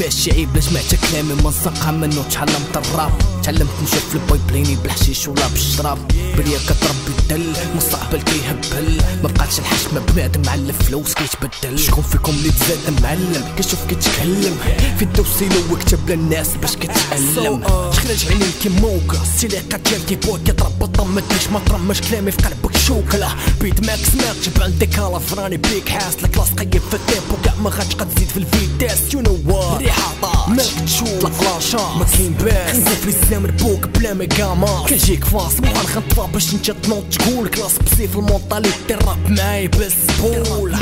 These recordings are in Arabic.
ماشي عيب كلامي ما نسقها منو تعلمت الراب تعلمت نشوف البوي بليني بالحشيش ولا بالشراب بريا كتربي الدل مستقبل كيهبل ما بقاتش الحشمة بنادم مع الفلوس كيتبدل شكون فيكم اللي تزاد معلم؟ كيشوف كيتكلم في الدوسيلو وكتب للناس باش كتعلم تخرج عيني كيموكا. السلاقة ديالتي بوي كتربط ما تديش ما ترمش كلامي في قلبك شوكلا؟ بيت ماكس ماك جيب عندك على فراني بيك حاس. الكلاس قيب في التيمبو كاع ما غاتش تزيد في الفيتاس. يو نو وات ريحة طاش. ماك تشوف طلق ما كاين باس. لي الزامر بوك بلا ميغاما كنجيك فاس مو غنطفى باش انت تنوض تقول كلاس بسيف المونطاليتي راب معاي بس بول.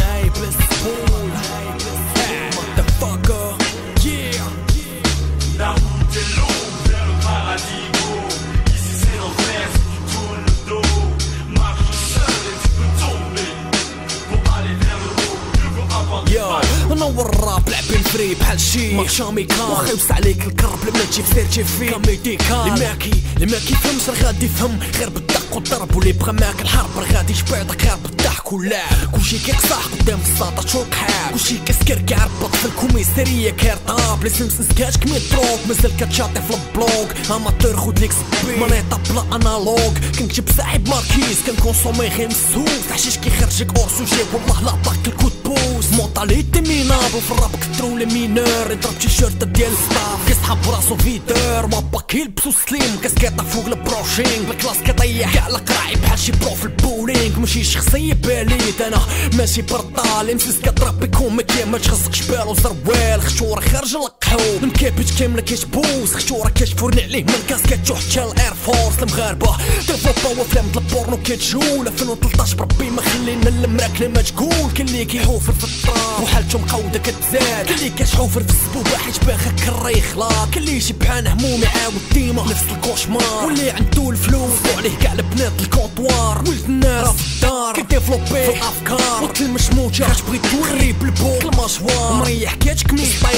فري بحال شي ماتش اميكان واخا يوسع عليك الكرب لما تجي في سيرتي في كوميديكان اللي ما كي اللي ما كيفهمش راه غادي يفهم. غير بالدق والضرب واللي بغى معاك الحرب راه غادي يشبعضك غير بالضحك واللعب. كلشي كيقصاح قدام الساطة تشوق حال كلشي كسكر كيعربط في الكوميسارية كيرطاب. لي سمس نسكاش كمي دروك. مازال كتشاطي في البلوك. اماتور خود ليك سبي مانيطا بلا انالوج كنكتب صاحب ماركيز. كنكونسومي غير مسوس حشيش كيخرجك اور سوجي والله لا طاق الكود بوز مونطاليتي مينابل. في الراب كترو لي مينور يضرب تيشيرت ديال ستاف كيسحب براسو فيدور مابا كيلبسو سليم كاسكيطا فوق البروشينغ الكلاس كيطيح كاع القراعي بحال شي برو البولينغ ماشي شخصية باليد أنا ماشي برطال امسيس كضرب بكوميكيا ما تخصكش بالو زروال خشورة خارج القحوب مكابيت كاملة كيتبوس خشورة كيشفرني عليه. من كاسكيت حتى الاير فورس المغاربة. ديفلوبا وافلام د البورنو كيتجول 2013 بربي ما خلينا المراكلة ما تقول كاين اللي كيحوفر في الطراب. وحالته مقودة كتزاد. كاين اللي كيتحوفر في السبوبة. حيت باخا كرا يخلا كاين اللي شبعان هموم يعاود ديما نفس الكوشمار. واللي عنده الفلوس. وعليه كاع البنات الكونطوار ولد الناس في الدار. كيديفلوبي في الأفكار. وقت المشموجة كتبغي توري. بالبوك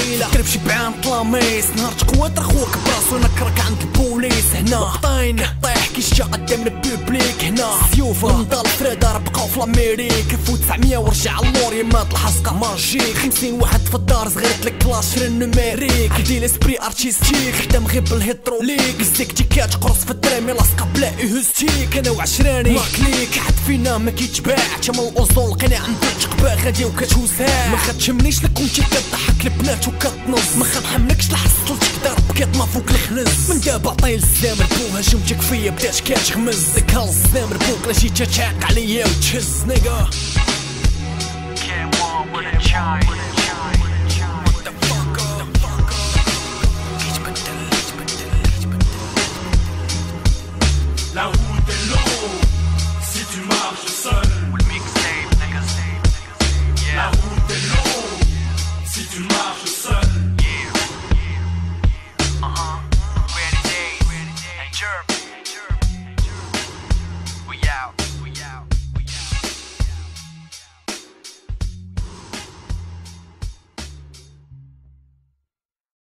مي طايلة درب شبعان طلاميس. نهار تقوى خوك براسو نكرك عند البوليس. هنا. طاين. كيشجع قدام البوبليك هنا. سيوف نضال فريدا بقاو في لامريكا فوت 900 ورجع اللور يمات الحسقة ماجيك. 50 واحد في الدار صغيرت لك كلاش في النوميريك. دي لسبري ارتيستيك. خدام غير بالهيدروليك السيكتيكات قرص في الدرامي لاصقة بلا ايهوستيك. أنا وعشراني ماكليك حد فينا ما كيتباع. تما الاوزون لقينا عندك تقبا غادي وكتوسع ما خاتشمنيش لك كنتي كضحك البنات وكتنص. ما خنحملكش لحصلتك ضرب كيطمع فوق الخنز من دابا طايل الزامر بو هجمتك فيا بدات كتغمز ديك الزامر بوك لا جيت تشاق عليا وتهز نيجا Came on with a chime La route est longue si tu marches seul. La route est longue si tu marches seul. Uh-huh. Ready days. And Gerb.